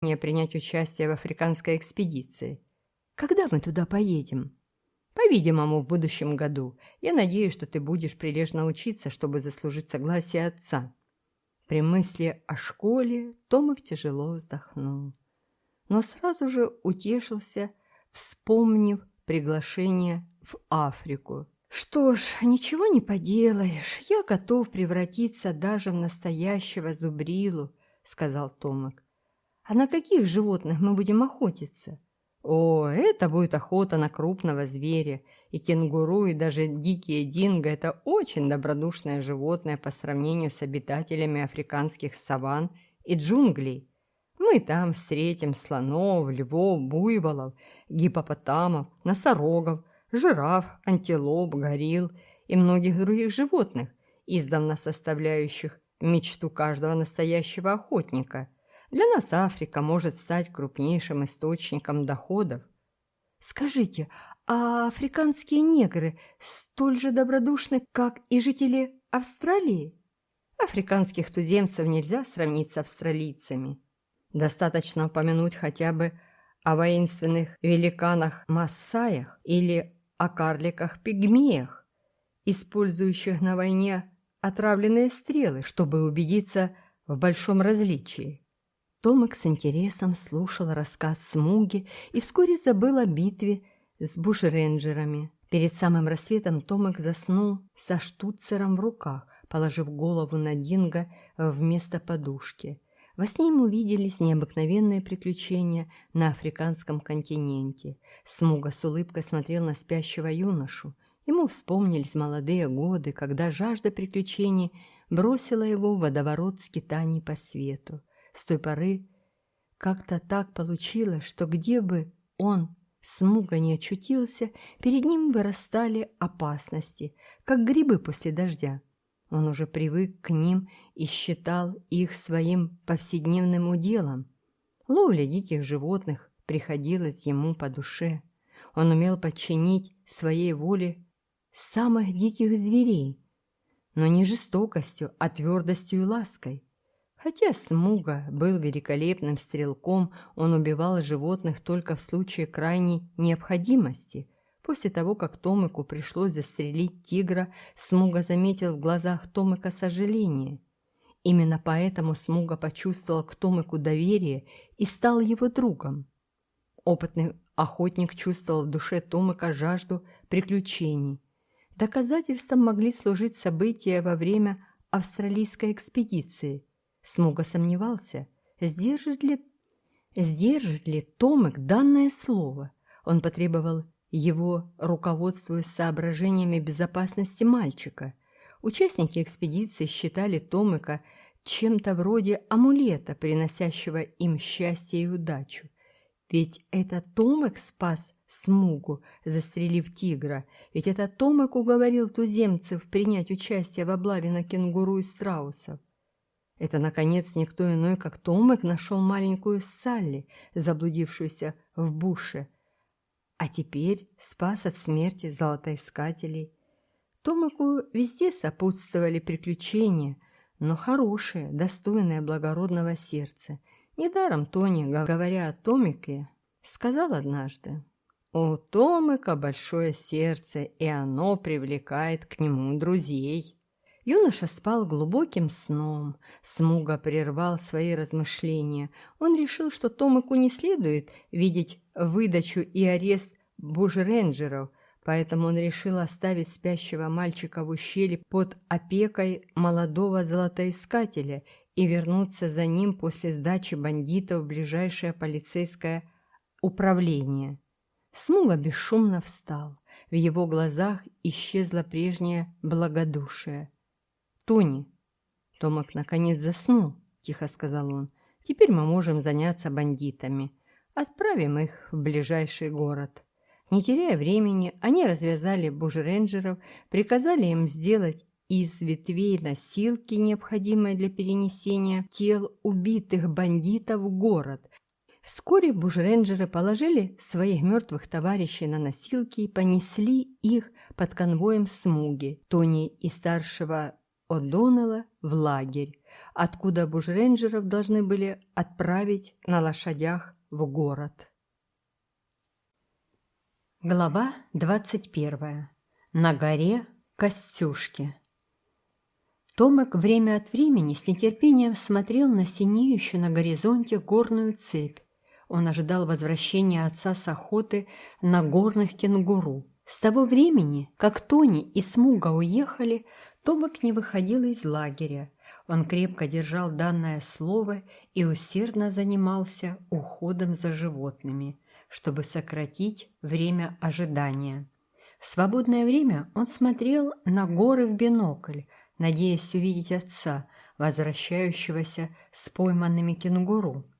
принять участие в африканской экспедиции. Когда мы туда поедем? По-видимому, в будущем году. Я надеюсь, что ты будешь прилежно учиться, чтобы заслужить согласие отца. При мысли о школе Томик тяжело вздохнул, но сразу же утешился, вспомнив приглашение в Африку. «Что ж, ничего не поделаешь, я готов превратиться даже в настоящего зубрилу», — сказал Томик. «А на каких животных мы будем охотиться?» «О, это будет охота на крупного зверя, и кенгуру, и даже дикие динго – это очень добродушное животное по сравнению с обитателями африканских саван и джунглей. Мы там встретим слонов, львов, буйволов, гипопотамов, носорогов, жираф, антилоп, горилл и многих других животных, издавна составляющих мечту каждого настоящего охотника. Для нас Африка может стать крупнейшим источником доходов. Скажите, а африканские негры столь же добродушны, как и жители Австралии? Африканских туземцев нельзя сравнить с австралийцами. Достаточно упомянуть хотя бы о воинственных великанах-массаях или о карликах-пигмеях, использующих на войне отравленные стрелы, чтобы убедиться в большом различии. Томик с интересом слушал рассказ Смуги и вскоре забыл о битве с бушренджерами. Перед самым рассветом Томик заснул со штуцером в руках, положив голову на Динго вместо подушки. Во сне ему виделись необыкновенные приключения на африканском континенте. Смуга с улыбкой смотрел на спящего юношу. Ему вспомнились молодые годы, когда жажда приключений бросила его в водоворот скитаний по свету. С той поры как-то так получилось, что где бы он, Смуга, не очутился, перед ним вырастали опасности, как грибы после дождя. Он уже привык к ним и считал их своим повседневным уделом. Ловля диких животных приходилась ему по душе. Он умел подчинить своей воле самых диких зверей, но не жестокостью, а твердостью и лаской. Хотя Смуга был великолепным стрелком, он убивал животных только в случае крайней необходимости – После того, как Томику пришлось застрелить тигра, Смуга заметил в глазах Томика сожаление. Именно поэтому Смуга почувствовал к Томику доверие и стал его другом. Опытный охотник чувствовал в душе Томика жажду приключений. Доказательством могли служить события во время австралийской экспедиции. Смуга сомневался, сдержит ли, сдержит ли Томик данное слово. Он потребовал его руководствуясь соображениями безопасности мальчика. Участники экспедиции считали Томыка чем-то вроде амулета, приносящего им счастье и удачу. Ведь это Томик спас Смугу, застрелив тигра, ведь это Томик уговорил туземцев принять участие в облаве на кенгуру и страусов. Это, наконец, никто иной, как Томик нашел маленькую Салли, заблудившуюся в буше, а теперь спас от смерти золотоискателей. Томику везде сопутствовали приключения, но хорошие, достойные благородного сердца. Недаром Тони, говоря о Томике, сказал однажды, «У Томика большое сердце, и оно привлекает к нему друзей». Юноша спал глубоким сном. Смуга прервал свои размышления. Он решил, что Томику не следует видеть выдачу и арест бужренджеров, поэтому он решил оставить спящего мальчика в ущелье под опекой молодого золотоискателя и вернуться за ним после сдачи бандитов в ближайшее полицейское управление. Смуга бесшумно встал. В его глазах исчезло прежнее благодушие. «Тони!» Томак наконец заснул, тихо сказал он. «Теперь мы можем заняться бандитами. Отправим их в ближайший город». Не теряя времени, они развязали бужренджеров, приказали им сделать из ветвей носилки, необходимые для перенесения тел убитых бандитов в город. Вскоре бужренджеры положили своих мертвых товарищей на носилки и понесли их под конвоем Смуги, Тони и старшего О'Доннелла в лагерь, откуда бужрейнджеров должны были отправить на лошадях в город. Глава 21. На горе Костюшки. Томик время от времени с нетерпением смотрел на синеющую на горизонте горную цепь. Он ожидал возвращения отца с охоты на горных кенгуру. С того времени, как Тони и Смуга уехали, Томик не выходил из лагеря. Он крепко держал данное слово и усердно занимался уходом за животными, чтобы сократить время ожидания. В свободное время он смотрел на горы в бинокль, надеясь увидеть отца, возвращающегося с пойманными кенгуру.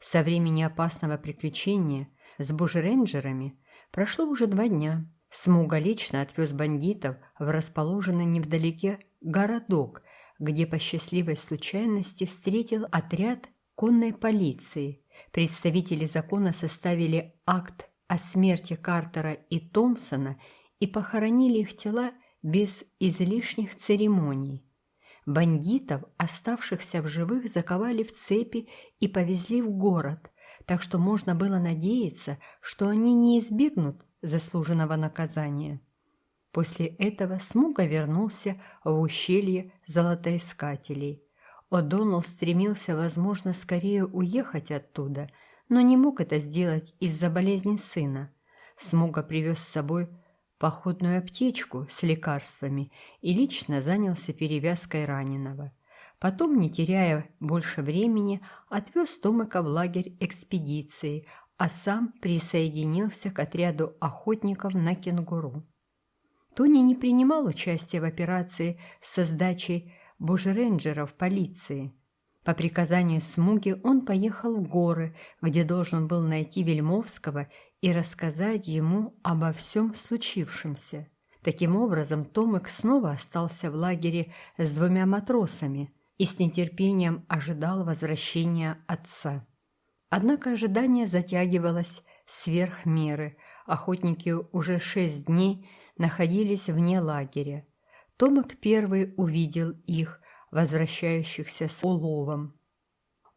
Со времени опасного приключения с бужеренджерами прошло уже два дня. Смуга лично отвез бандитов в расположенный невдалеке городок, где по счастливой случайности встретил отряд конной полиции. Представители закона составили акт о смерти Картера и Томпсона и похоронили их тела без излишних церемоний. Бандитов, оставшихся в живых, заковали в цепи и повезли в город, так что можно было надеяться, что они не избегнут заслуженного наказания. После этого Смуга вернулся в ущелье золотоискателей. О'Доннелл стремился, возможно, скорее уехать оттуда, но не мог это сделать из-за болезни сына. Смуга привез с собой походную аптечку с лекарствами и лично занялся перевязкой раненого. Потом, не теряя больше времени, отвез Томака в лагерь экспедиции, а сам присоединился к отряду охотников на кенгуру. Тони не принимал участия в операции со сдачей бужренджеров полиции. По приказанию Смуги он поехал в горы, где должен был найти Вельмовского и рассказать ему обо всем случившемся. Таким образом, Томик снова остался в лагере с двумя матросами и с нетерпением ожидал возвращения отца. Однако ожидание затягивалось сверх меры. Охотники уже шесть дней находились вне лагеря. Томик первый увидел их, возвращающихся с уловом.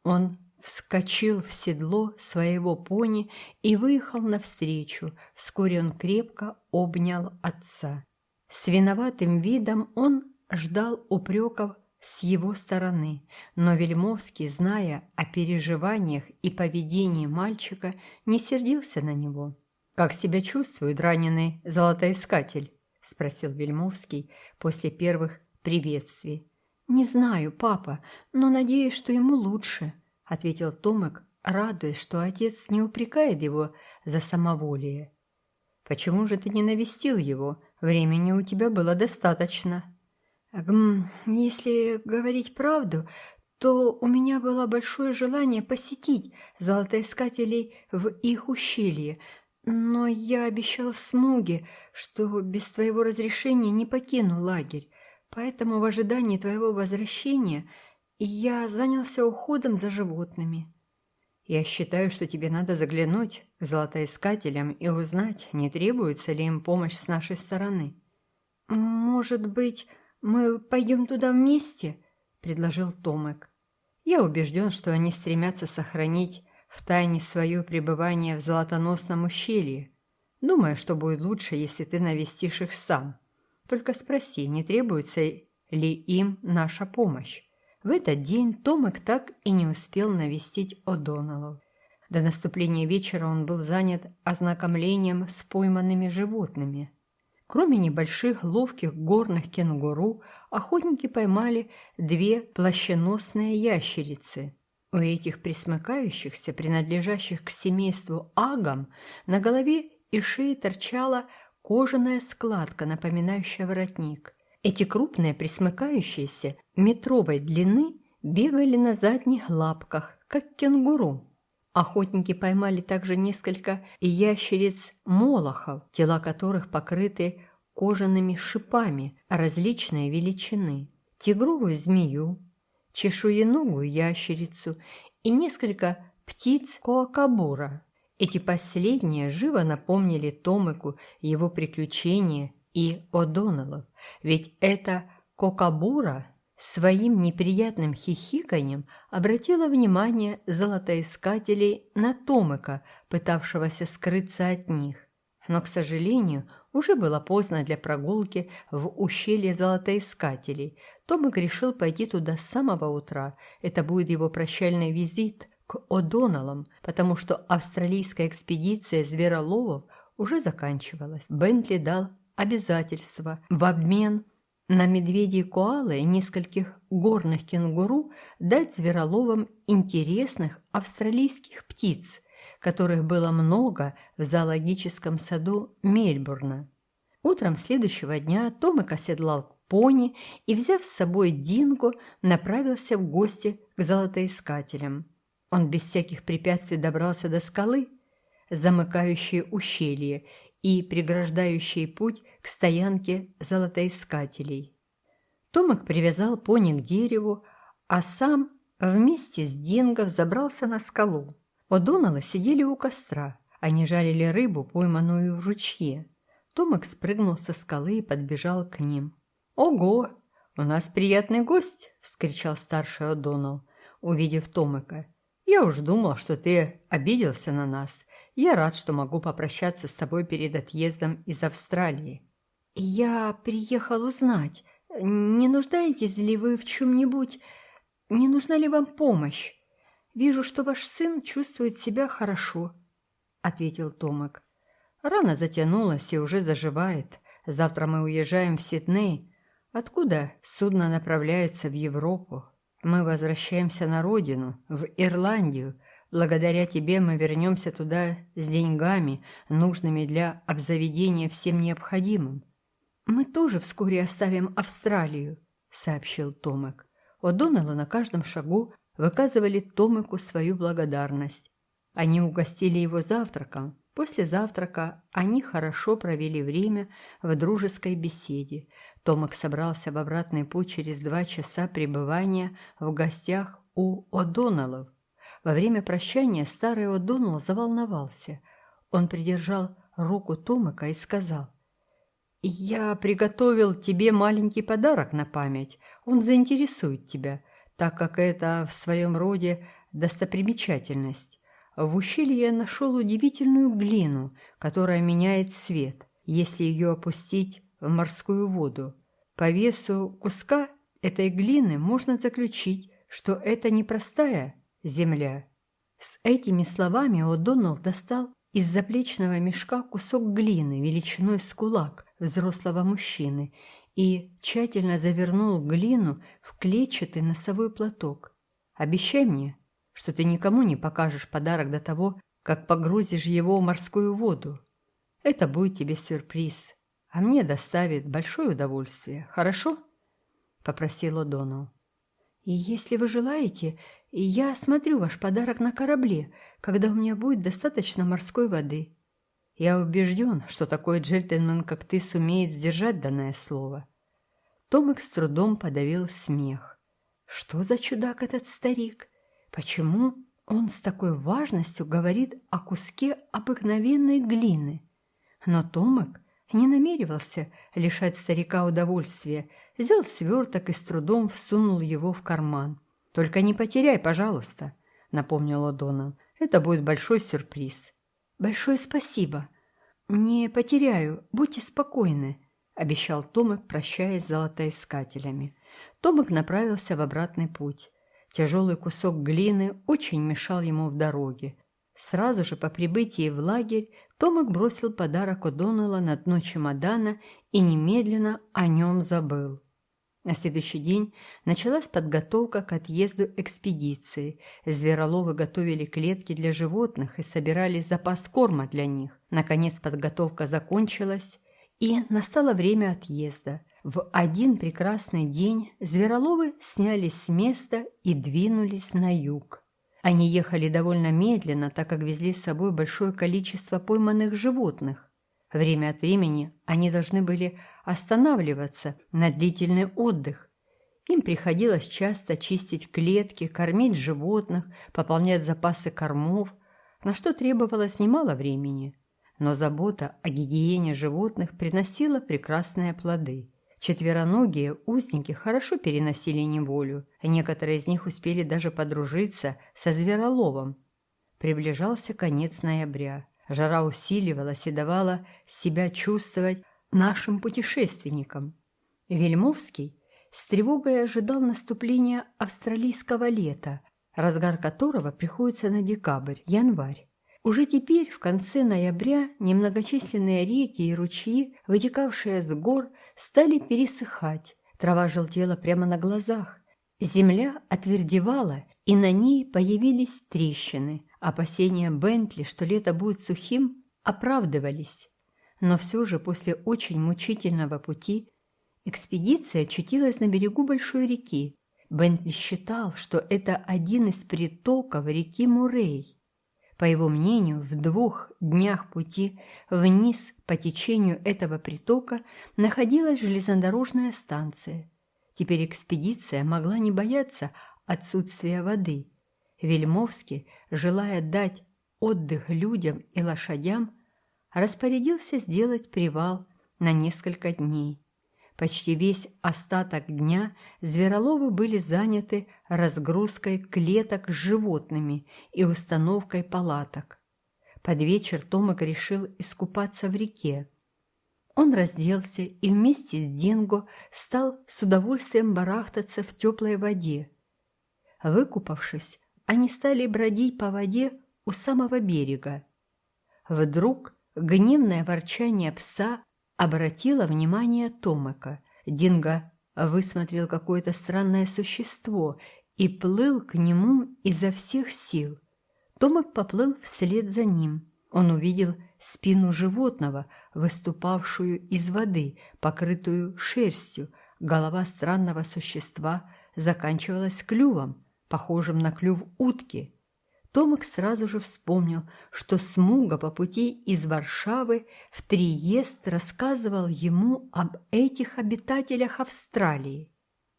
Он вскочил в седло своего пони и выехал навстречу. Вскоре он крепко обнял отца. С виноватым видом он ждал упреков с его стороны, но Вельмовский, зная о переживаниях и поведении мальчика, не сердился на него. «Как себя чувствует раненый золотоискатель?» – спросил Вельмовский после первых приветствий. «Не знаю, папа, но надеюсь, что ему лучше», ответил Томик, радуясь, что отец не упрекает его за самоволие. «Почему же ты не навестил его? Времени у тебя было достаточно». «Гм, если говорить правду, то у меня было большое желание посетить золотоискателей в их ущелье, но я обещал Смуге, что без твоего разрешения не покину лагерь, поэтому в ожидании твоего возвращения – я занялся уходом за животными. Я считаю, что тебе надо заглянуть к золотоискателям и узнать, не требуется ли им помощь с нашей стороны. Может быть, мы пойдем туда вместе? предложил Томек. Я убежден, что они стремятся сохранить в тайне свое пребывание в золотоносном ущелье. Думаю, что будет лучше, если ты навестишь их сам. Только спроси, не требуется ли им наша помощь. В этот день Томик так и не успел навестить О'Доннеллов. До наступления вечера он был занят ознакомлением с пойманными животными. Кроме небольших ловких горных кенгуру, охотники поймали две плащеносные ящерицы. У этих присмыкающихся, принадлежащих к семейству агам, на голове и шее торчала кожаная складка, напоминающая воротник. Эти крупные, присмыкающиеся, метровой длины, бегали на задних лапках, как кенгуру. Охотники поймали также несколько ящериц-молохов, тела которых покрыты кожаными шипами различной величины, тигровую змею, чешуеногую ящерицу и несколько птиц коакабура. Эти последние живо напомнили Томику его приключения и О'Доннеллов, ведь это Кокабура своим неприятным хихиканьем обратила внимание золотоискателей на Томыка, пытавшегося скрыться от них. Но, к сожалению, уже было поздно для прогулки в ущелье золотоискателей. Томик решил пойти туда с самого утра. Это будет его прощальный визит к О'Доннеллам, потому что австралийская экспедиция звероловов уже заканчивалась. Бентли дал обязательство в обмен на медведей коалы и нескольких горных кенгуру дать звероловам интересных австралийских птиц, которых было много в зоологическом саду Мельбурна. Утром следующего дня Томик оседлал пони и, взяв с собой Динго, направился в гости к золотоискателям. Он без всяких препятствий добрался до скалы, замыкающей ущелье, и преграждающей путь к стоянке золотоискателей. Томик привязал пони к дереву, а сам вместе с Динго забрался на скалу. О'Доннеллы сидели у костра. Они жарили рыбу, пойманную в ручье. Томик спрыгнул со скалы и подбежал к ним. «Ого! У нас приятный гость!» – вскричал старший О'Доннелл, увидев Томика. «Я уж думал, что ты обиделся на нас я рад, что могу попрощаться с тобой перед отъездом из Австралии. Я приехал узнать, не нуждаетесь ли вы в чем-нибудь, не нужна ли вам помощь? Вижу, что ваш сын чувствует себя хорошо, ответил Томик. Рана затянулась и уже заживает. Завтра мы уезжаем в Сидней, откуда судно направляется в Европу. Мы возвращаемся на родину, в Ирландию, Благодаря тебе мы вернемся туда с деньгами, нужными для обзаведения всем необходимым. Мы тоже вскоре оставим Австралию, сообщил Томек. О'Доннелла на каждом шагу выказывали Томеку свою благодарность. Они угостили его завтраком. После завтрака они хорошо провели время в дружеской беседе. Томек собрался в обратный путь через два часа пребывания в гостях у О'Доннеллов. Во время прощания старый О'Доннелл заволновался. Он придержал руку Томака и сказал, «Я приготовил тебе маленький подарок на память. Он заинтересует тебя, так как это в своем роде достопримечательность. В ущелье я нашел удивительную глину, которая меняет цвет, если ее опустить в морскую воду. По весу куска этой глины можно заключить, что это не простая земля. С этими словами О'Доннелл достал из заплечного мешка кусок глины величиной с кулак взрослого мужчины и тщательно завернул глину в клетчатый носовой платок. «Обещай мне, что ты никому не покажешь подарок до того, как погрузишь его в морскую воду. Это будет тебе сюрприз, а мне доставит большое удовольствие, хорошо?» — попросил О'Доннелл. «И если вы желаете, и я осмотрю ваш подарок на корабле, когда у меня будет достаточно морской воды. Я убежден, что такой джентльмен, как ты, сумеет сдержать данное слово». Томик с трудом подавил смех. «Что за чудак этот старик? Почему он с такой важностью говорит о куске обыкновенной глины?» Но Томик не намеревался лишать старика удовольствия, взял сверток и с трудом всунул его в карман. «Только не потеряй, пожалуйста», — напомнил О'Доннелл. «Это будет большой сюрприз». «Большое спасибо. Не потеряю, будьте спокойны», — обещал Томик, прощаясь с золотоискателями. Томик направился в обратный путь. Тяжелый кусок глины очень мешал ему в дороге. Сразу же по прибытии в лагерь Томик бросил подарок О'Доннелла на дно чемодана и немедленно о нем забыл. На следующий день началась подготовка к отъезду экспедиции. Звероловы готовили клетки для животных и собирали запас корма для них. Наконец подготовка закончилась, и настало время отъезда. В один прекрасный день звероловы снялись с места и двинулись на юг. Они ехали довольно медленно, так как везли с собой большое количество пойманных животных. Время от времени они должны были останавливаться на длительный отдых. Им приходилось часто чистить клетки, кормить животных, пополнять запасы кормов, на что требовалось немало времени. Но забота о гигиене животных приносила прекрасные плоды. Четвероногие узники хорошо переносили неволю, некоторые из них успели даже подружиться со звероловом. Приближался конец ноября. Жара усиливалась и давала себя чувствовать нашим путешественникам. Вельмовский с тревогой ожидал наступления австралийского лета, разгар которого приходится на декабрь, январь. Уже теперь, в конце ноября, немногочисленные реки и ручьи, вытекавшие с гор, стали пересыхать. Трава желтела прямо на глазах. Земля отвердевала, и на ней появились трещины. Опасения Бентли, что лето будет сухим, оправдывались. Но все же после очень мучительного пути экспедиция очутилась на берегу большой реки. Бентли считал, что это один из притоков реки Мурей. По его мнению, в двух днях пути вниз по течению этого притока находилась железнодорожная станция. Теперь экспедиция могла не бояться отсутствия воды. Вельмовский, желая дать отдых людям и лошадям, распорядился сделать привал на несколько дней. Почти весь остаток дня звероловы были заняты разгрузкой клеток с животными и установкой палаток. Под вечер Томик решил искупаться в реке. Он разделся и вместе с Динго стал с удовольствием барахтаться в теплой воде. Выкупавшись, они стали бродить по воде у самого берега. Вдруг гневное ворчание пса обратила внимание Томака. Динго высмотрел какое-то странное существо и плыл к нему изо всех сил. Томак поплыл вслед за ним. Он увидел спину животного, выступавшую из воды, покрытую шерстью. Голова странного существа заканчивалась клювом, похожим на клюв утки. Томик сразу же вспомнил, что Смуга по пути из Варшавы в Триест рассказывал ему об этих обитателях Австралии.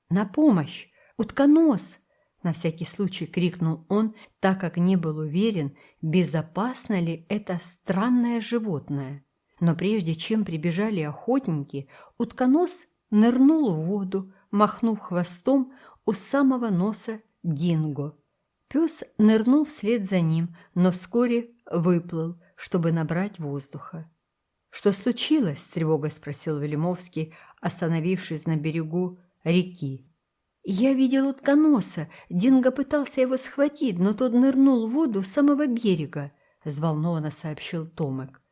«На помощь! Утконос!» – на всякий случай крикнул он, так как не был уверен, безопасно ли это странное животное. Но прежде чем прибежали охотники, утконос нырнул в воду, махнув хвостом у самого носа Динго. Пес нырнул вслед за ним, но вскоре выплыл, чтобы набрать воздуха. «Что случилось?» – с тревогой спросил Велимовский, остановившись на берегу реки. «Я видел утконоса. Динго пытался его схватить, но тот нырнул в воду с самого берега», – взволнованно сообщил Томек.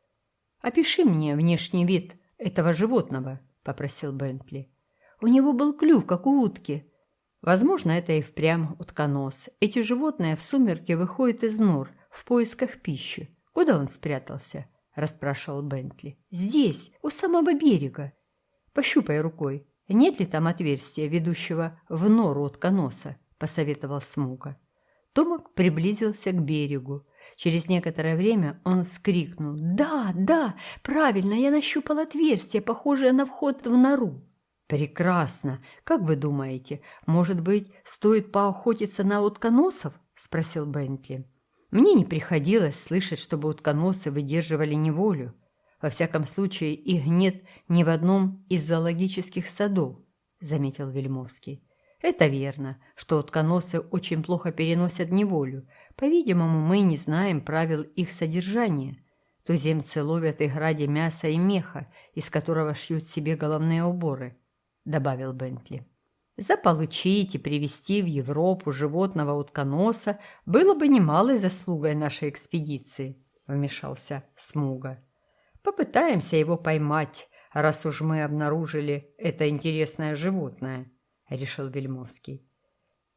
«Опиши мне внешний вид этого животного», – попросил Бентли. «У него был клюв, как у утки. Возможно, это и впрямь утконос. Эти животные в сумерки выходят из нор в поисках пищи. Куда он спрятался? расспрашивал Бентли. Здесь, у самого берега. Пощупай рукой. Нет ли там отверстия, ведущего в нору утконоса? посоветовал Смука. Томок приблизился к берегу. Через некоторое время он вскрикнул. «Да, да, правильно, я нащупал отверстие, похожее на вход в нору». «Прекрасно! Как вы думаете, может быть, стоит поохотиться на утконосов?» – спросил Бентли. «Мне не приходилось слышать, чтобы утконосы выдерживали неволю. Во всяком случае, их нет ни в одном из зоологических садов», – заметил Вельмовский. «Это верно, что утконосы очень плохо переносят неволю. По-видимому, мы не знаем правил их содержания. Туземцы ловят их ради мяса и меха, из которого шьют себе головные уборы» добавил Бентли. Заполучить и привезти в Европу животного утконоса было бы немалой заслугой нашей экспедиции, вмешался Смуга. Попытаемся его поймать, раз уж мы обнаружили это интересное животное, решил Вельмовский.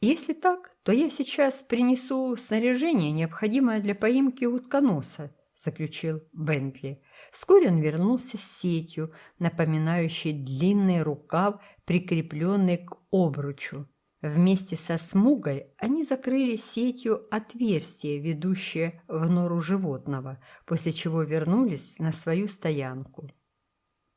Если так, то я сейчас принесу снаряжение, необходимое для поимки утконоса, заключил Бентли. Вскоре он вернулся с сетью, напоминающей длинный рукав, прикрепленный к обручу. Вместе со смугой они закрыли сетью отверстие, ведущее в нору животного, после чего вернулись на свою стоянку.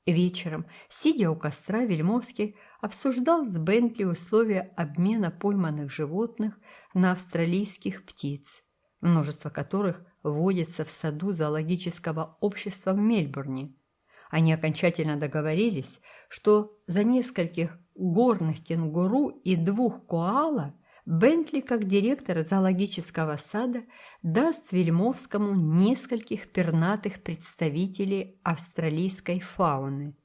Вечером, сидя у костра, Вельмовский обсуждал с Бентли условия обмена пойманных животных на австралийских птиц, множество которых водится в саду зоологического общества в Мельбурне. Они окончательно договорились, что за нескольких горных кенгуру и двух коала Бентли, как директор зоологического сада, даст Вельмовскому нескольких пернатых представителей австралийской фауны.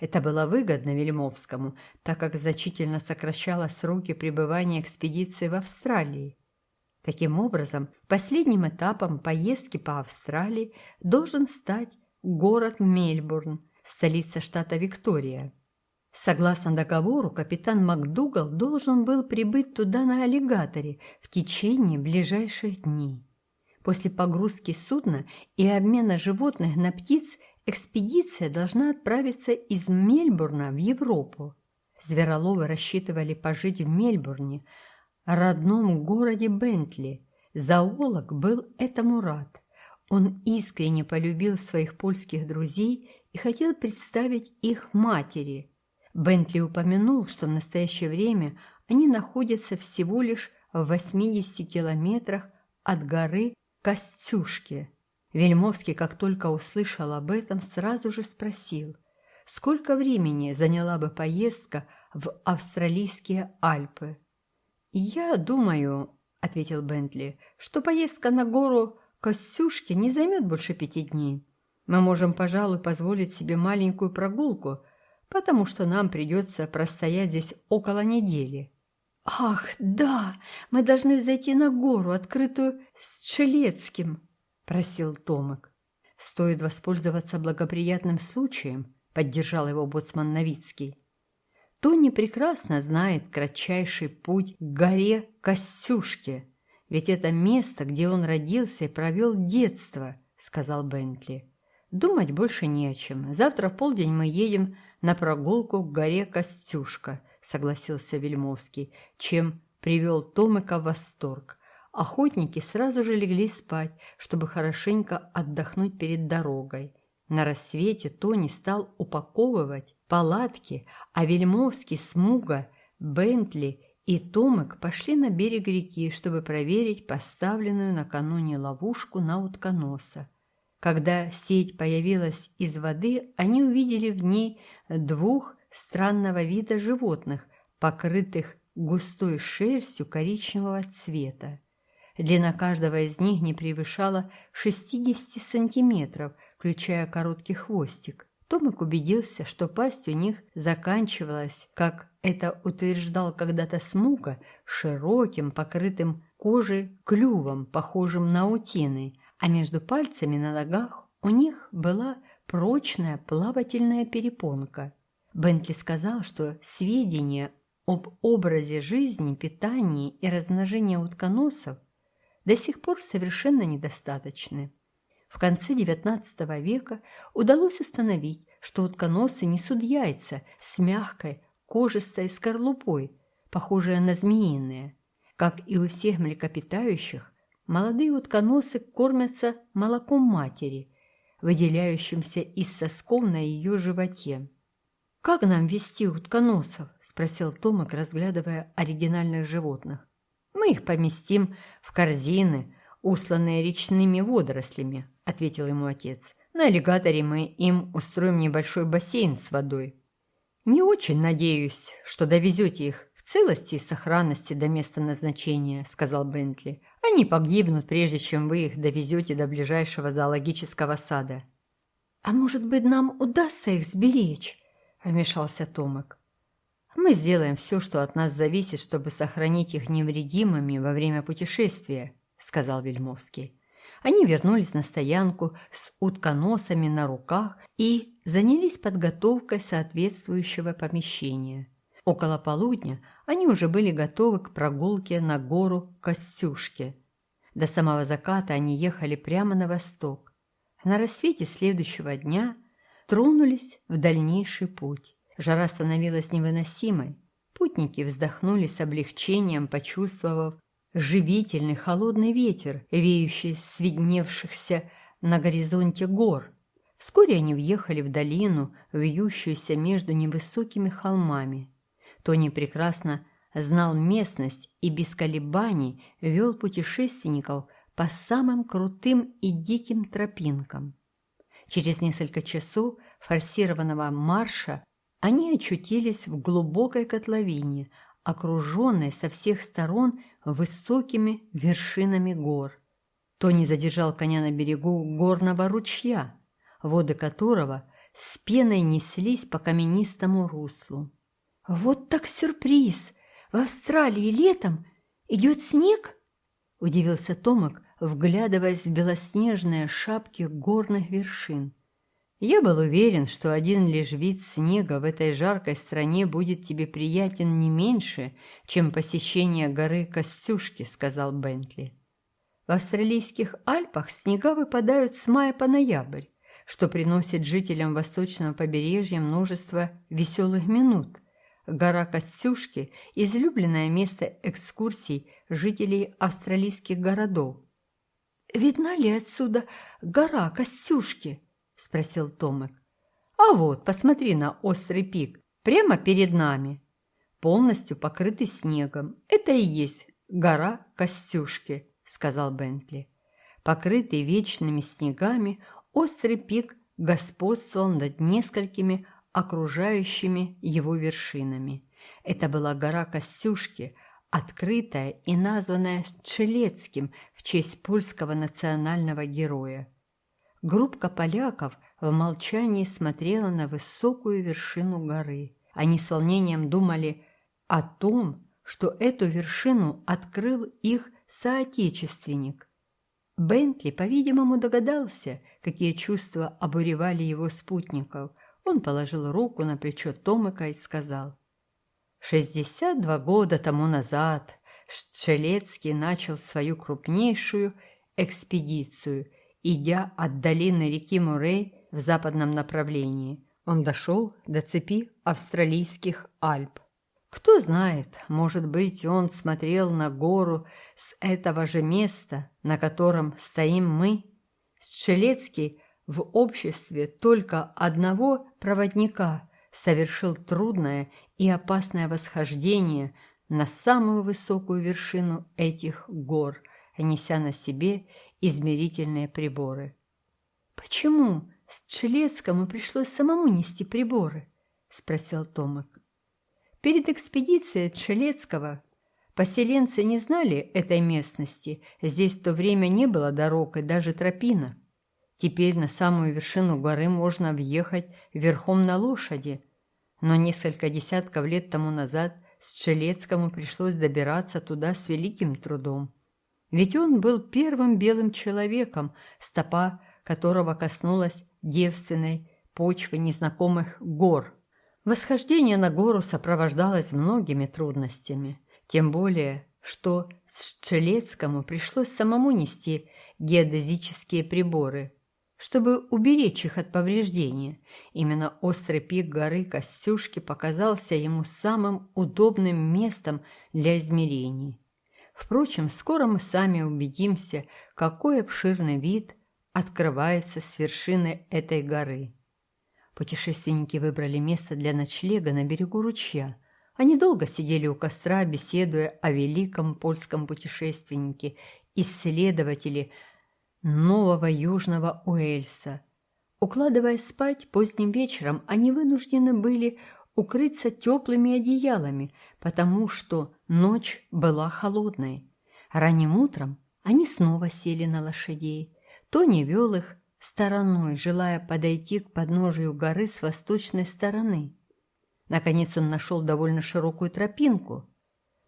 Это было выгодно Вельмовскому, так как значительно сокращало сроки пребывания экспедиции в Австралии. Таким образом, последним этапом поездки по Австралии должен стать город Мельбурн, столица штата Виктория. Согласно договору, капитан МакДугал должен был прибыть туда на аллигаторе в течение ближайших дней. После погрузки судна и обмена животных на птиц экспедиция должна отправиться из Мельбурна в Европу. Звероловы рассчитывали пожить в Мельбурне, родном городе Бентли. Зоолог был этому рад. Он искренне полюбил своих польских друзей и хотел представить их матери – Бентли упомянул, что в настоящее время они находятся всего лишь в 80 километрах от горы Костюшки. Вельмовский, как только услышал об этом, сразу же спросил, сколько времени заняла бы поездка в австралийские Альпы. «Я думаю», — ответил Бентли, — «что поездка на гору Костюшки не займет больше пяти дней. Мы можем, пожалуй, позволить себе маленькую прогулку — потому что нам придется простоять здесь около недели. «Ах, да, мы должны взойти на гору, открытую с Челецким», – просил Томик. «Стоит воспользоваться благоприятным случаем», – поддержал его боцман Новицкий. «Тони прекрасно знает кратчайший путь к горе Костюшке, ведь это место, где он родился и провел детство», – сказал Бентли. «Думать больше не о чем. Завтра в полдень мы едем на прогулку к горе Костюшка», — согласился Вельмовский, чем привел Томика в восторг. Охотники сразу же легли спать, чтобы хорошенько отдохнуть перед дорогой. На рассвете Тони стал упаковывать палатки, а Вельмовский, Смуга, Бентли и Томик пошли на берег реки, чтобы проверить поставленную накануне ловушку на утконоса. Когда сеть появилась из воды, они увидели в ней двух странного вида животных, покрытых густой шерстью коричневого цвета. Длина каждого из них не превышала 60 сантиметров, включая короткий хвостик. Томик убедился, что пасть у них заканчивалась, как это утверждал когда-то Смука, широким, покрытым кожей клювом, похожим на утиный, а между пальцами на ногах у них была прочная плавательная перепонка. Бентли сказал, что сведения об образе жизни, питании и размножении утконосов до сих пор совершенно недостаточны. В конце XIX века удалось установить, что утконосы несут яйца с мягкой кожистой скорлупой, похожие на змеиные. Как и у всех млекопитающих, молодые утконосы кормятся молоком матери – выделяющимся из сосков на ее животе. «Как нам вести утконосов?» – спросил Томик, разглядывая оригинальных животных. «Мы их поместим в корзины, усланные речными водорослями», – ответил ему отец. «На аллигаторе мы им устроим небольшой бассейн с водой». «Не очень надеюсь, что довезете их в целости и сохранности до места назначения», – сказал Бентли. Они погибнут, прежде чем вы их довезете до ближайшего зоологического сада. «А может быть, нам удастся их сберечь?» – вмешался Томик. «Мы сделаем все, что от нас зависит, чтобы сохранить их невредимыми во время путешествия», – сказал Вельмовский. Они вернулись на стоянку с утконосами на руках и занялись подготовкой соответствующего помещения. Около полудня они уже были готовы к прогулке на гору Костюшки. До самого заката они ехали прямо на восток. На рассвете следующего дня тронулись в дальнейший путь. Жара становилась невыносимой. Путники вздохнули с облегчением, почувствовав живительный холодный ветер, веющий с видневшихся на горизонте гор. Вскоре они въехали в долину, вьющуюся между невысокими холмами. Тони прекрасно знал местность и без колебаний вел путешественников по самым крутым и диким тропинкам. Через несколько часов форсированного марша они очутились в глубокой котловине, окруженной со всех сторон высокими вершинами гор. Тони задержал коня на берегу горного ручья, воды которого с пеной неслись по каменистому руслу. «Вот так сюрприз! В Австралии летом идет снег?» – удивился Томак, вглядываясь в белоснежные шапки горных вершин. Я был уверен, что один лишь вид снега в этой жаркой стране будет тебе приятен не меньше, чем посещение горы Костюшки, сказал Бентли. В австралийских Альпах снега выпадают с мая по ноябрь, что приносит жителям восточного побережья множество веселых минут. Гора Костюшки – излюбленное место экскурсий жителей австралийских городов. «Видна ли отсюда гора Костюшки?» – спросил Томик. «А вот, посмотри на острый пик, прямо перед нами, полностью покрытый снегом. Это и есть гора Костюшки», – сказал Бентли. Покрытый вечными снегами, острый пик господствовал над несколькими окружающими его вершинами. Это была гора Костюшки, открытая и названная Челецким в честь польского национального героя. Группка поляков в молчании смотрела на высокую вершину горы. Они с волнением думали о том, что эту вершину открыл их соотечественник. Бентли, по-видимому, догадался, какие чувства обуревали его спутников. Он положил руку на плечо Томыка и сказал, «Шестьдесят два года тому назад Шелецкий начал свою крупнейшую экспедицию – идя от долины реки Мурей в западном направлении. Он дошел до цепи австралийских Альп. Кто знает, может быть, он смотрел на гору с этого же места, на котором стоим мы. Щелецкий в обществе только одного проводника совершил трудное и опасное восхождение на самую высокую вершину этих гор, неся на себе измерительные приборы. «Почему Стрелецкому пришлось самому нести приборы?» – спросил Томик. Перед экспедицией Тшелецкого поселенцы не знали этой местности, здесь в то время не было дорог и даже тропинок. Теперь на самую вершину горы можно въехать верхом на лошади, но несколько десятков лет тому назад Стрелецкому пришлось добираться туда с великим трудом. Ведь он был первым белым человеком, стопа которого коснулась девственной почвы незнакомых гор. Восхождение на гору сопровождалось многими трудностями, тем более, что Щелецкому пришлось самому нести геодезические приборы, чтобы уберечь их от повреждения. Именно острый пик горы Костюшки показался ему самым удобным местом для измерений. Впрочем, скоро мы сами убедимся, какой обширный вид открывается с вершины этой горы. Путешественники выбрали место для ночлега на берегу ручья. Они долго сидели у костра, беседуя о великом польском путешественнике, исследователе нового Южного Уэльса. Укладываясь спать поздним вечером, они вынуждены были укрыться теплыми одеялами, потому что ночь была холодной. Ранним утром они снова сели на лошадей. Тони вел их стороной, желая подойти к подножию горы с восточной стороны. Наконец он нашел довольно широкую тропинку,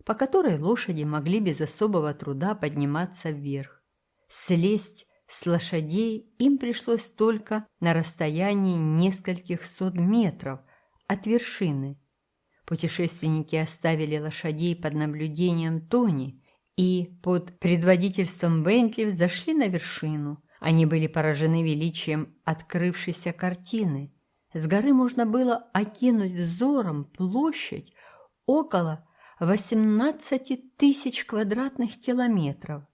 по которой лошади могли без особого труда подниматься вверх. Слезть с лошадей им пришлось только на расстоянии нескольких сот метров, от вершины. Путешественники оставили лошадей под наблюдением Тони и под предводительством Бентли взошли на вершину. Они были поражены величием открывшейся картины. С горы можно было окинуть взором площадь около 18 тысяч квадратных километров.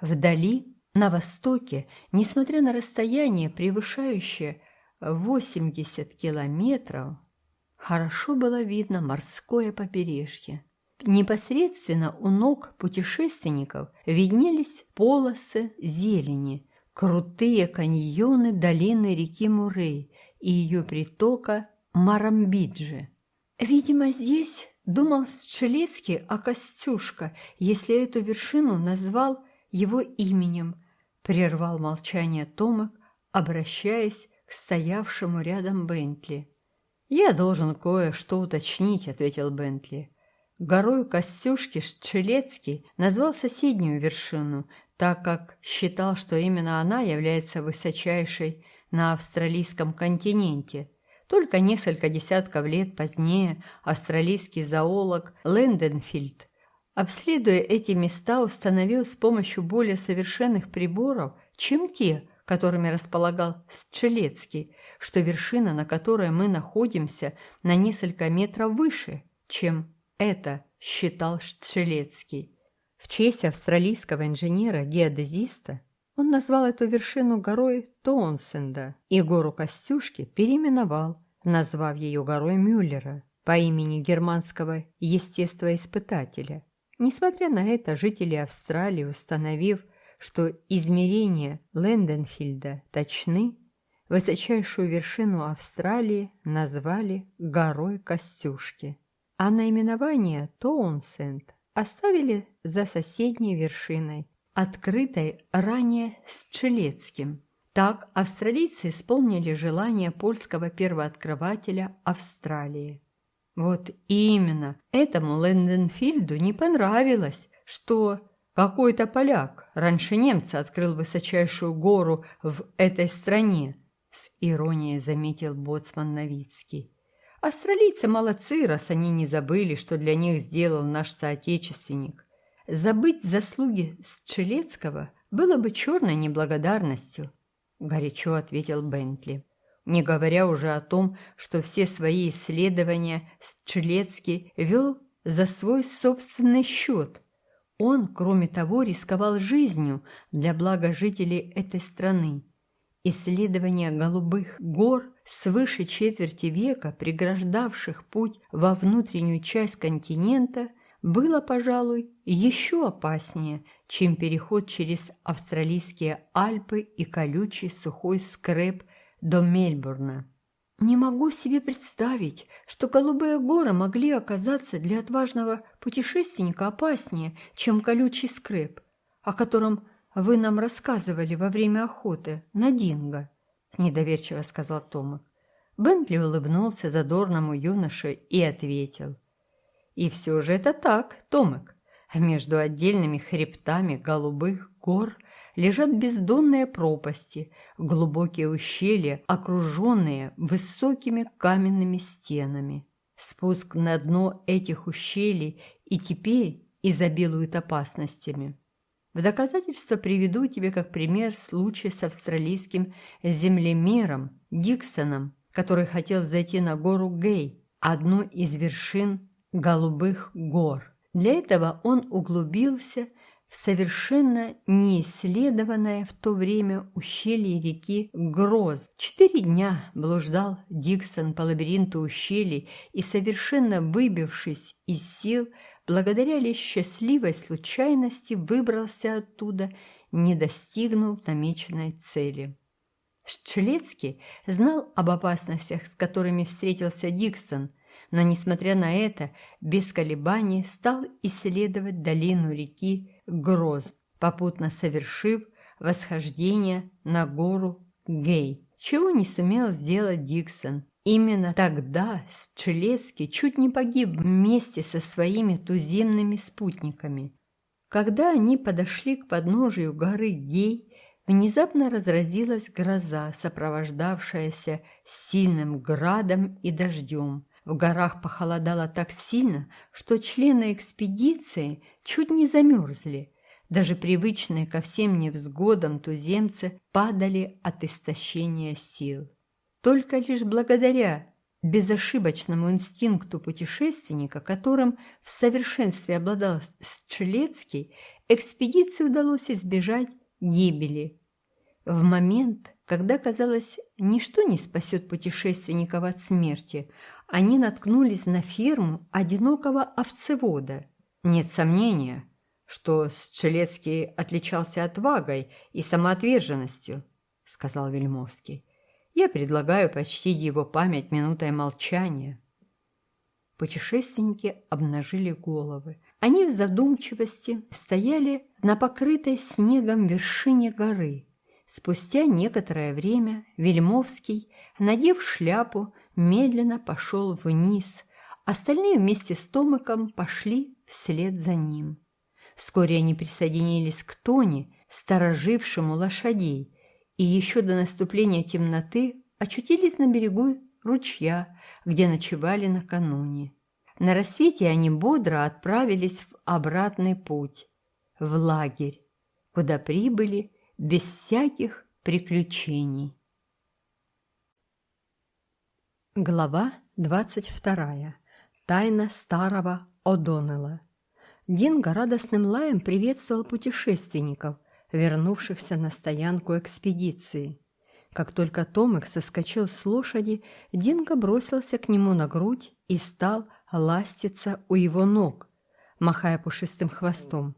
Вдали, на востоке, несмотря на расстояние, превышающее 80 километров, хорошо было видно морское побережье. Непосредственно у ног путешественников виднелись полосы зелени, крутые каньоны долины реки Мурей и ее притока Марамбиджи. Видимо, здесь думал Счелецкий о Костюшка, если эту вершину назвал его именем, прервал молчание Томик, обращаясь к стоявшему рядом Бентли. «Я должен кое-что уточнить», — ответил Бентли. Горой Костюшки Счелецкий назвал соседнюю вершину, так как считал, что именно она является высочайшей на австралийском континенте. Только несколько десятков лет позднее австралийский зоолог Лэнденфильд, обследуя эти места, установил с помощью более совершенных приборов, чем те, которыми располагал Счелецкий, что вершина, на которой мы находимся, на несколько метров выше, чем это считал Счелецкий. В честь австралийского инженера-геодезиста он назвал эту вершину горой Тоунсенда и гору Костюшки переименовал, назвав ее горой Мюллера по имени германского естествоиспытателя. Несмотря на это, жители Австралии, установив, что измерения Лэнденфильда точны, высочайшую вершину Австралии назвали горой Костюшки, а наименование Тоунсенд оставили за соседней вершиной, открытой ранее с Челецким. Так австралийцы исполнили желание польского первооткрывателя Австралии. Вот именно этому Лэнденфильду не понравилось, что какой-то поляк раньше немца открыл высочайшую гору в этой стране, с иронией заметил боцман Новицкий. Австралийцы молодцы, раз они не забыли, что для них сделал наш соотечественник. Забыть заслуги Счелецкого было бы черной неблагодарностью, горячо ответил Бентли. Не говоря уже о том, что все свои исследования Счелецкий вел за свой собственный счет, он, кроме того, рисковал жизнью для блага жителей этой страны. Исследования голубых гор свыше четверти века, преграждавших путь во внутреннюю часть континента, было, пожалуй, еще опаснее, чем переход через австралийские Альпы и колючий сухой скреп до Мельбурна. Не могу себе представить, что голубые горы могли оказаться для отважного путешественника опаснее, чем колючий скреп, о котором вы нам рассказывали во время охоты на динго, недоверчиво сказал Тома. Бентли улыбнулся задорному юноше и ответил. И все же это так, Томик. Между отдельными хребтами голубых гор лежат бездонные пропасти, глубокие ущелья, окруженные высокими каменными стенами. Спуск на дно этих ущелий и теперь изобилует опасностями. В доказательство приведу тебе как пример случай с австралийским землемером Диксоном, который хотел взойти на гору Гей, одну из вершин Голубых гор. Для этого он углубился в совершенно неисследованное в то время ущелье реки Гроз. Четыре дня блуждал Диксон по лабиринту ущелий и, совершенно выбившись из сил, благодаря лишь счастливой случайности выбрался оттуда, не достигнув намеченной цели. Шчелецкий знал об опасностях, с которыми встретился Диксон – но, несмотря на это, без колебаний стал исследовать долину реки Гроз, попутно совершив восхождение на гору Гей, чего не сумел сделать Диксон. Именно тогда Счелецкий чуть не погиб вместе со своими туземными спутниками. Когда они подошли к подножию горы Гей, внезапно разразилась гроза, сопровождавшаяся сильным градом и дождем. В горах похолодало так сильно, что члены экспедиции чуть не замерзли. Даже привычные ко всем невзгодам туземцы падали от истощения сил. Только лишь благодаря безошибочному инстинкту путешественника, которым в совершенстве обладал Счелецкий, экспедиции удалось избежать гибели. В момент, когда, казалось, ничто не спасет путешественников от смерти, они наткнулись на ферму одинокого овцевода. Нет сомнения, что Счелецкий отличался отвагой и самоотверженностью, сказал Вельмовский. Я предлагаю почтить его память минутой молчания. Путешественники обнажили головы. Они в задумчивости стояли на покрытой снегом вершине горы. Спустя некоторое время Вельмовский, надев шляпу, медленно пошел вниз. Остальные вместе с Томиком пошли вслед за ним. Вскоре они присоединились к Тони, сторожившему лошадей, и еще до наступления темноты очутились на берегу ручья, где ночевали накануне. На рассвете они бодро отправились в обратный путь, в лагерь, куда прибыли без всяких приключений. Глава двадцать вторая. Тайна старого О'Доннелла. Динго радостным лаем приветствовал путешественников, вернувшихся на стоянку экспедиции. Как только Томик соскочил с лошади, Динго бросился к нему на грудь и стал ластиться у его ног, махая пушистым хвостом.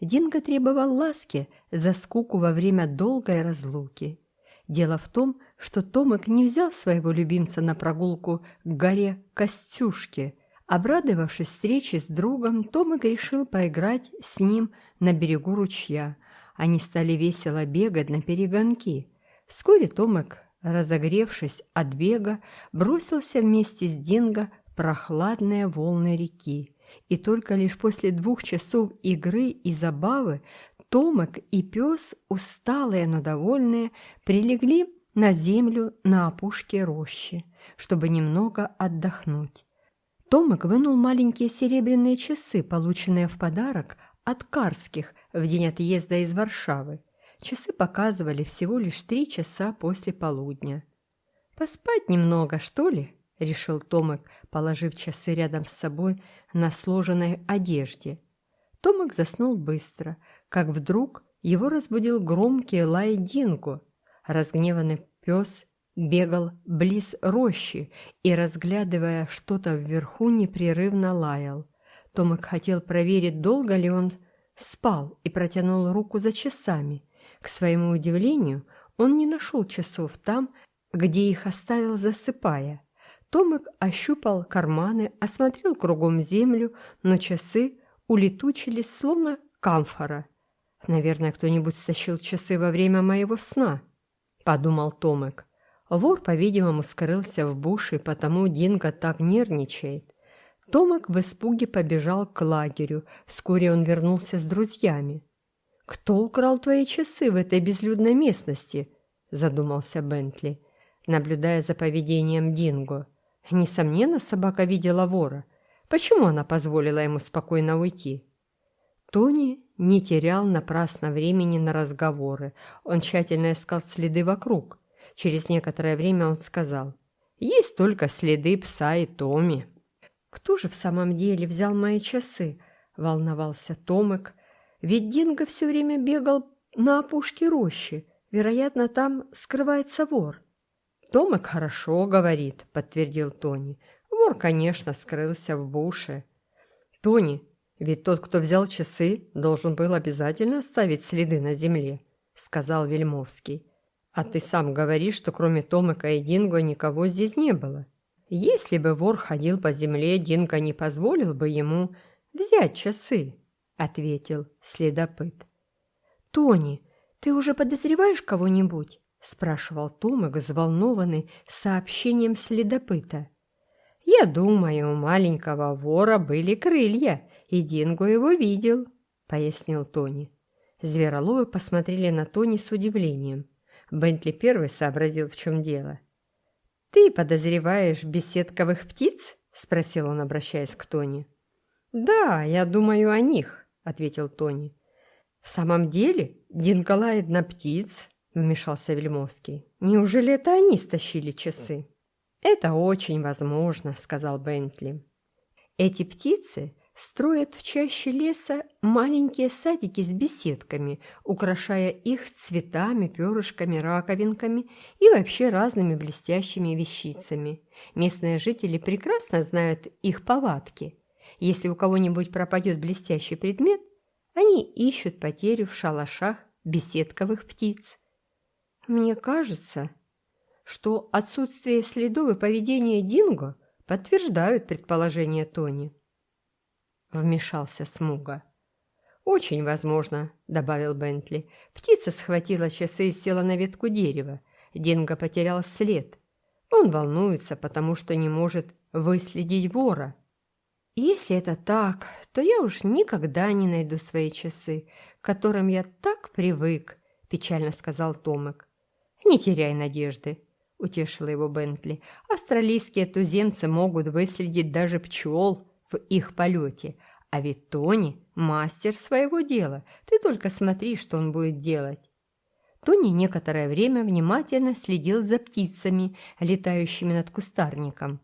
Динго требовал ласки за скуку во время долгой разлуки. Дело в том, что Томик не взял своего любимца на прогулку к горе Костюшки. Обрадовавшись встрече с другом, Томик решил поиграть с ним на берегу ручья. Они стали весело бегать на перегонки. Вскоре Томик, разогревшись от бега, бросился вместе с Динго в прохладные волны реки и только лишь после двух часов игры и забавы Томик и пес, усталые, но довольные, прилегли на землю на опушке рощи, чтобы немного отдохнуть. Томик вынул маленькие серебряные часы, полученные в подарок от Карских в день отъезда из Варшавы. Часы показывали всего лишь три часа после полудня. «Поспать немного, что ли?» – решил Томик, положив часы рядом с собой на сложенной одежде. Томик заснул быстро, как вдруг его разбудил громкий лай Динго. Разгневанный пес бегал близ рощи и, разглядывая что-то вверху, непрерывно лаял. Томик хотел проверить, долго ли он спал, и протянул руку за часами. К своему удивлению, он не нашел часов там, где их оставил, засыпая. Томик ощупал карманы, осмотрел кругом землю, но часы улетучились, словно камфора. «Наверное, кто-нибудь стащил часы во время моего сна», — подумал Томик. Вор, по-видимому, скрылся в буше, потому Динго так нервничает. Томик в испуге побежал к лагерю. Вскоре он вернулся с друзьями. «Кто украл твои часы в этой безлюдной местности?» – задумался Бентли, наблюдая за поведением Динго. Несомненно, собака видела вора. Почему она позволила ему спокойно уйти? Тони не терял напрасно времени на разговоры. Он тщательно искал следы вокруг. Через некоторое время он сказал, «Есть только следы пса и Томи». «Кто же в самом деле взял мои часы?» – волновался Томик. «Ведь Динго все время бегал на опушке рощи. Вероятно, там скрывается вор». «Томик хорошо говорит», – подтвердил Тони. «Вор, конечно, скрылся в буше». «Тони, ведь тот, кто взял часы, должен был обязательно оставить следы на земле», – сказал Вельмовский. «А ты сам говоришь, что кроме Томика и Динго никого здесь не было. Если бы вор ходил по земле, Динго не позволил бы ему взять часы», – ответил следопыт. «Тони, ты уже подозреваешь кого-нибудь?» – спрашивал Томик, взволнованный сообщением следопыта. «Я думаю, у маленького вора были крылья, и Динго его видел», – пояснил Тони. Звероловы посмотрели на Тони с удивлением. Бентли первый сообразил, в чем дело. «Ты подозреваешь беседковых птиц?» – спросил он, обращаясь к Тони. «Да, я думаю о них», – ответил Тони. «В самом деле Динго лает на птиц, – вмешался Вельмовский. «Неужели это они стащили часы?» «Это очень возможно», – сказал Бентли. «Эти птицы строят в чаще леса маленькие садики с беседками, украшая их цветами, перышками, раковинками и вообще разными блестящими вещицами. Местные жители прекрасно знают их повадки. Если у кого-нибудь пропадет блестящий предмет, они ищут потерю в шалашах беседковых птиц. «Мне кажется, что отсутствие следов и поведение Динго подтверждают предположение Тони. Вмешался Смуга. «Очень возможно», — добавил Бентли. Птица схватила часы и села на ветку дерева. Динго потерял след. Он волнуется, потому что не может выследить вора. Если это так, то я уж никогда не найду свои часы, к которым я так привык, печально сказал Томик. Не теряй надежды, утешила его Бентли. Австралийские туземцы могут выследить даже пчел в их полете, а ведь Тони – мастер своего дела. Ты только смотри, что он будет делать. Тони некоторое время внимательно следил за птицами, летающими над кустарником,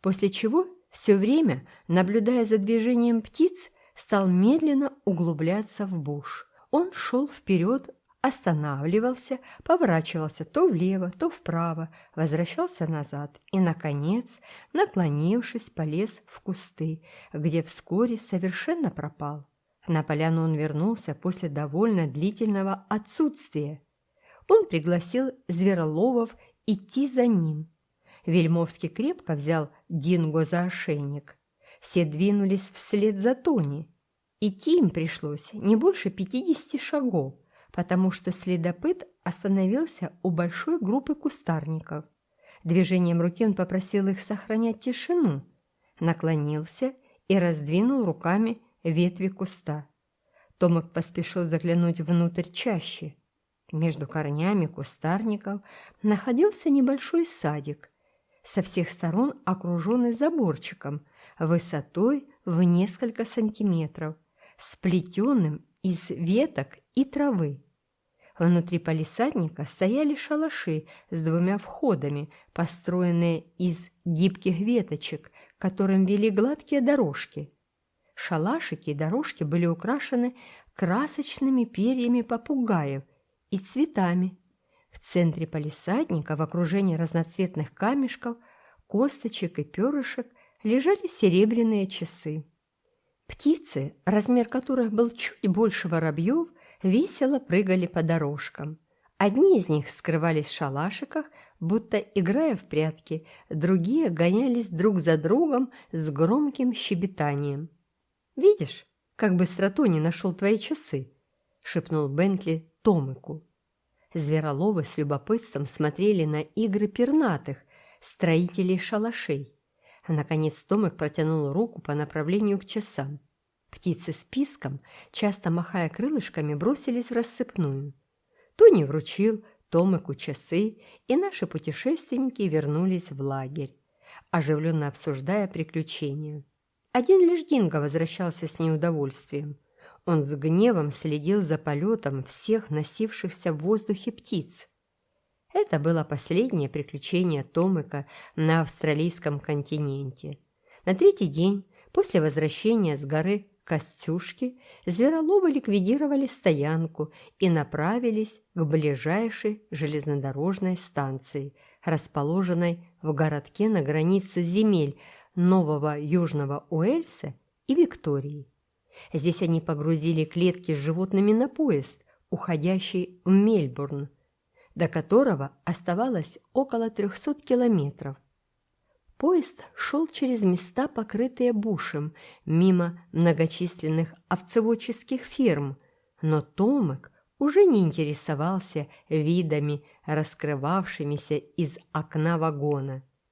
после чего все время, наблюдая за движением птиц, стал медленно углубляться в буш. Он шел вперед, останавливался, поворачивался то влево, то вправо, возвращался назад и, наконец, наклонившись, полез в кусты, где вскоре совершенно пропал. На поляну он вернулся после довольно длительного отсутствия. Он пригласил звероловов идти за ним. Вельмовский крепко взял Динго за ошейник. Все двинулись вслед за Тони. Идти им пришлось не больше пятидесяти шагов, потому что следопыт остановился у большой группы кустарников. Движением руки он попросил их сохранять тишину, наклонился и раздвинул руками ветви куста. Томик поспешил заглянуть внутрь чаще. Между корнями кустарников находился небольшой садик, со всех сторон окруженный заборчиком высотой в несколько сантиметров, сплетенным из веток и травы. Внутри палисадника стояли шалаши с двумя входами, построенные из гибких веточек, которым вели гладкие дорожки. Шалашики и дорожки были украшены красочными перьями попугаев и цветами. В центре палисадника, в окружении разноцветных камешков, косточек и перышек, лежали серебряные часы. Птицы, размер которых был чуть больше воробьев, весело прыгали по дорожкам. Одни из них скрывались в шалашиках, будто играя в прятки, другие гонялись друг за другом с громким щебетанием. «Видишь, как быстро Тони нашел твои часы?» — шепнул Бентли Томику. Звероловы с любопытством смотрели на игры пернатых, строителей шалашей. Наконец Томик протянул руку по направлению к часам. Птицы с писком, часто махая крылышками, бросились в рассыпную. Тони вручил Томику часы, и наши путешественники вернулись в лагерь, оживленно обсуждая приключения. Один лишь Динго возвращался с неудовольствием. Он с гневом следил за полетом всех носившихся в воздухе птиц. Это было последнее приключение Томыка на австралийском континенте. На третий день после возвращения с горы Костюшки звероловы ликвидировали стоянку и направились к ближайшей железнодорожной станции, расположенной в городке на границе земель Нового Южного Уэльса и Виктории. Здесь они погрузили клетки с животными на поезд, уходящий в Мельбурн, до которого оставалось около 300 километров. Поезд шел через места, покрытые бушем, мимо многочисленных овцеводческих ферм, но Томик уже не интересовался видами, раскрывавшимися из окна вагона.